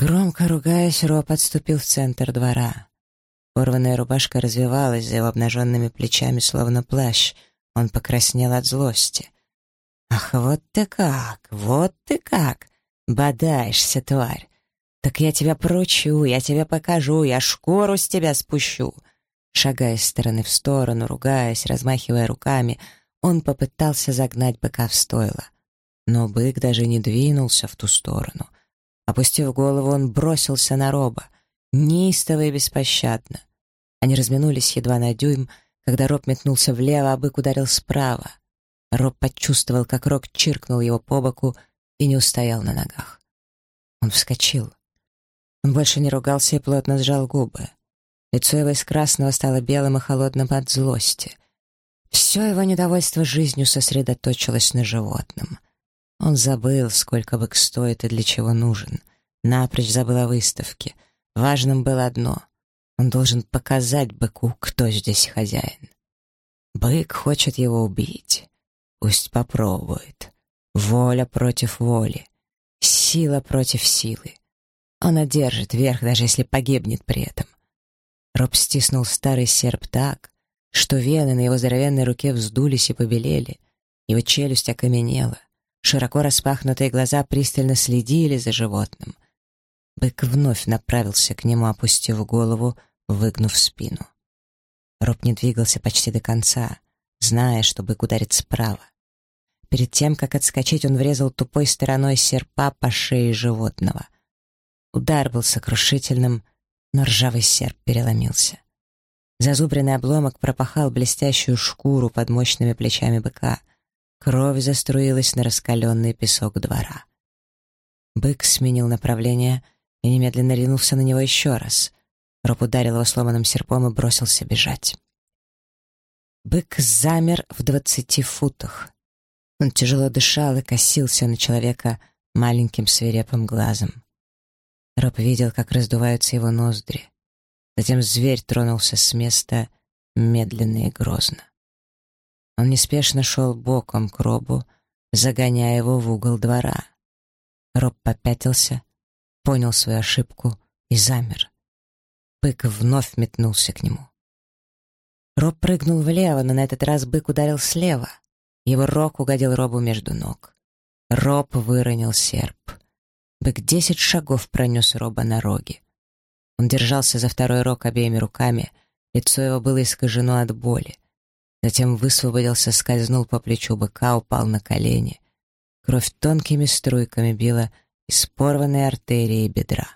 Громко ругаясь, Роб отступил в центр двора. Порванная рубашка развивалась за его обнаженными плечами, словно плащ. Он покраснел от злости. «Ах, вот ты как! Вот ты как! Бодаешься, тварь! Так я тебя прочу, я тебе покажу, я шкуру с тебя спущу!» Шагая с стороны в сторону, ругаясь, размахивая руками, он попытался загнать быка в стойло. Но бык даже не двинулся в ту сторону. Опустив голову, он бросился на Роба — неистово и беспощадно. Они разминулись едва на дюйм, когда Роб метнулся влево, а бык ударил справа. Роб почувствовал, как Рок чиркнул его по боку и не устоял на ногах. Он вскочил. Он больше не ругался и плотно сжал губы. Лицо его из красного стало белым и холодным от злости. Все его недовольство жизнью сосредоточилось на животном. Он забыл, сколько бык стоит и для чего нужен. Напрочь забыл о выставке — Важным было одно — он должен показать быку, кто здесь хозяин. Бык хочет его убить. Пусть попробует. Воля против воли. Сила против силы. Он одержит верх, даже если погибнет при этом. Роб стиснул старый серп так, что вены на его здоровенной руке вздулись и побелели. Его челюсть окаменела. Широко распахнутые глаза пристально следили за животным — Бык вновь направился к нему, опустив голову, выгнув спину. Роб не двигался почти до конца, зная, что бык ударит справа. Перед тем, как отскочить, он врезал тупой стороной серпа по шее животного. Удар был сокрушительным, но ржавый серп переломился. Зазубренный обломок пропахал блестящую шкуру под мощными плечами быка. Кровь заструилась на раскаленный песок двора. Бык сменил направление — и немедленно ринулся на него еще раз. Роб ударил его сломанным серпом и бросился бежать. Бык замер в двадцати футах. Он тяжело дышал и косился на человека маленьким свирепым глазом. Роб видел, как раздуваются его ноздри. Затем зверь тронулся с места медленно и грозно. Он неспешно шел боком к Робу, загоняя его в угол двора. Роб попятился, понял свою ошибку и замер. Бык вновь метнулся к нему. Роб прыгнул влево, но на этот раз бык ударил слева. Его рог угодил Робу между ног. Роб выронил серп. Бык десять шагов пронес Роба на роге. Он держался за второй рог обеими руками, лицо его было искажено от боли. Затем высвободился, скользнул по плечу быка, упал на колени. Кровь тонкими струйками била из порванной артерии бедра.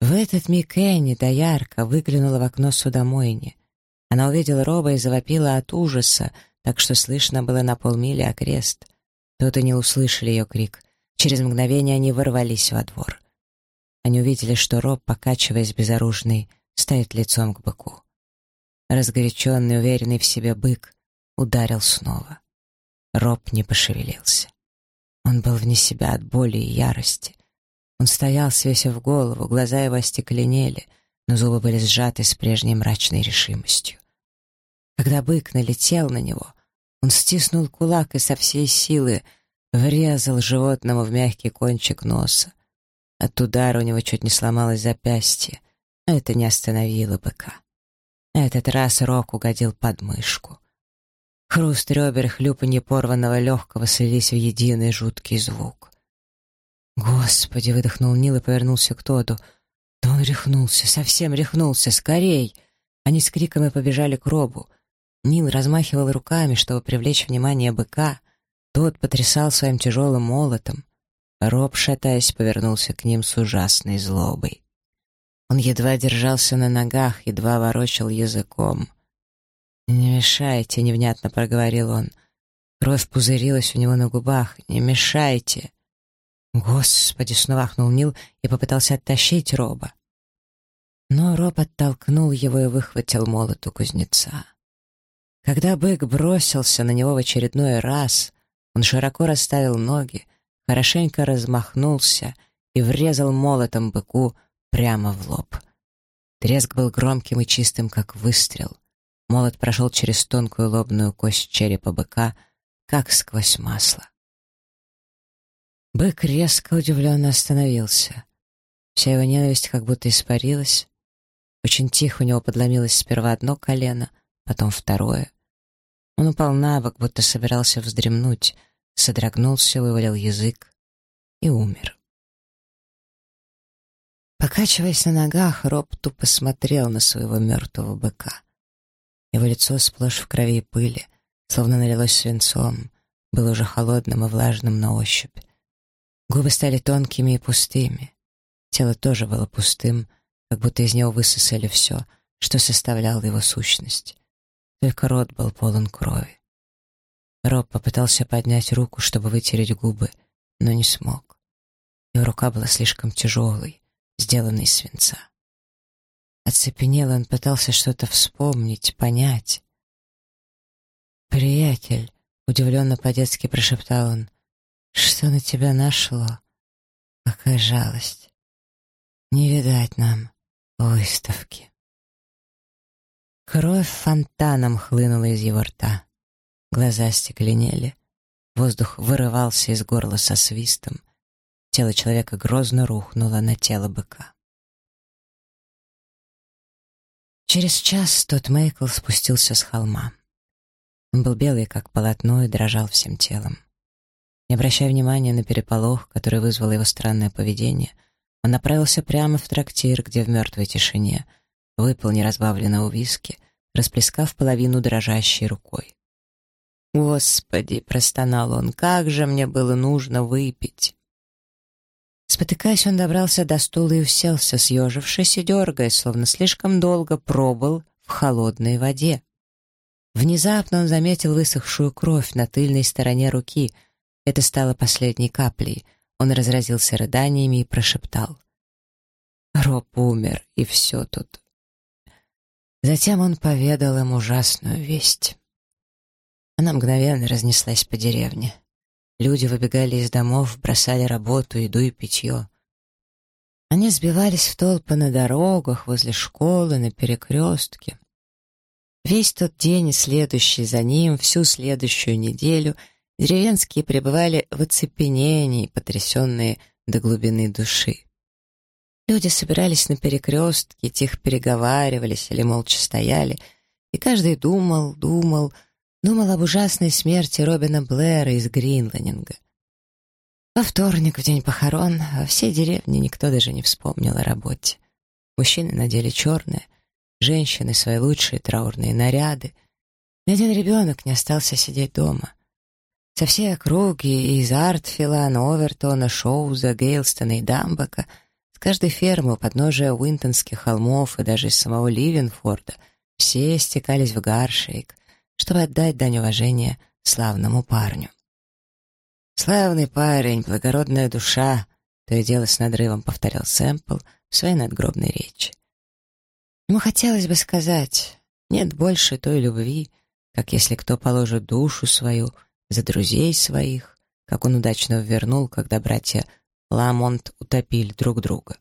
В этот миг Энни доярка выглянула в окно судомойни. Она увидела Роба и завопила от ужаса, так что слышно было на полмили окрест. Тот и не услышали ее крик. Через мгновение они ворвались во двор. Они увидели, что Роб, покачиваясь безоружный, стоит лицом к быку. Разгоряченный, уверенный в себе бык ударил снова. Роб не пошевелился. Он был вне себя от боли и ярости. Он стоял, свесив голову, глаза его остекленели, но зубы были сжаты с прежней мрачной решимостью. Когда бык налетел на него, он стиснул кулак и со всей силы врезал животному в мягкий кончик носа. От удара у него чуть не сломалось запястье, но это не остановило быка. Этот раз Рок угодил под мышку. Хруст ребер, хлюпанье порванного легкого слились в единый жуткий звук. «Господи!» — выдохнул Нил и повернулся к Тоду. «Да он рехнулся, совсем рехнулся! Скорей!» Они с криком и побежали к Робу. Нил размахивал руками, чтобы привлечь внимание быка. Тот потрясал своим тяжелым молотом. Роб, шатаясь, повернулся к ним с ужасной злобой. Он едва держался на ногах, едва ворочал языком. «Не мешайте», — невнятно проговорил он. Кровь пузырилась у него на губах. «Не мешайте!» «Господи!» — снова ахнул Нил и попытался оттащить Роба. Но Роб оттолкнул его и выхватил молот у кузнеца. Когда бык бросился на него в очередной раз, он широко расставил ноги, хорошенько размахнулся и врезал молотом быку прямо в лоб. Треск был громким и чистым, как выстрел. Молот прошел через тонкую лобную кость черепа быка, как сквозь масло. Бык резко удивленно остановился. Вся его ненависть как будто испарилась. Очень тихо у него подломилось сперва одно колено, потом второе. Он упал на бок, будто собирался вздремнуть, содрогнулся, вывалил язык и умер. Покачиваясь на ногах, Роб тупо смотрел на своего мертвого быка. Его лицо сплошь в крови и пыли, словно налилось свинцом, было уже холодным и влажным на ощупь. Губы стали тонкими и пустыми. Тело тоже было пустым, как будто из него высосали все, что составляло его сущность. Только рот был полон крови. Роб попытался поднять руку, чтобы вытереть губы, но не смог. Его рука была слишком тяжелой, сделанной из свинца. Оцепенел, он пытался что-то вспомнить, понять. «Приятель», — удивленно по-детски прошептал он, — «что на тебя нашло? Какая жалость! Не видать нам выставки». Кровь фонтаном хлынула из его рта. Глаза стекленели. Воздух вырывался из горла со свистом. Тело человека грозно рухнуло на тело быка. Через час тот Мейкл спустился с холма. Он был белый, как полотно, и дрожал всем телом. Не обращая внимания на переполох, который вызвал его странное поведение, он направился прямо в трактир, где в мертвой тишине выпил неразбавленного виски, расплескав половину дрожащей рукой. «Господи!» — простонал он. «Как же мне было нужно выпить!» Спотыкаясь, он добрался до стула и уселся, съежившись и дергая, словно слишком долго пробыл в холодной воде. Внезапно он заметил высохшую кровь на тыльной стороне руки. Это стало последней каплей. Он разразился рыданиями и прошептал. «Роб умер, и все тут». Затем он поведал им ужасную весть. Она мгновенно разнеслась по деревне. Люди выбегали из домов, бросали работу, еду и питье. Они сбивались в толпы на дорогах, возле школы, на перекрестке. Весь тот день и следующий за ним, всю следующую неделю деревенские пребывали в оцепенении, потрясенные до глубины души. Люди собирались на перекрестке, тихо переговаривались или молча стояли, и каждый думал, думал, Думал об ужасной смерти Робина Блэра из Гринланинга. Во вторник, в день похорон, во всей деревне никто даже не вспомнил о работе. Мужчины надели черное, женщины свои лучшие траурные наряды. Ни один ребенок не остался сидеть дома. Со всей округи, из Артфила, Новертона, Шоуза, Гейлстона и Дамбака, с каждой фермы у подножия Уинтонских холмов и даже из самого Ливенфорда все стекались в Гаршейк — чтобы отдать дань уважения славному парню. «Славный парень, благородная душа», — то и дело с надрывом повторял Сэмпл в своей надгробной речи. Ему хотелось бы сказать, нет больше той любви, как если кто положит душу свою за друзей своих, как он удачно ввернул, когда братья Ламонт утопили друг друга.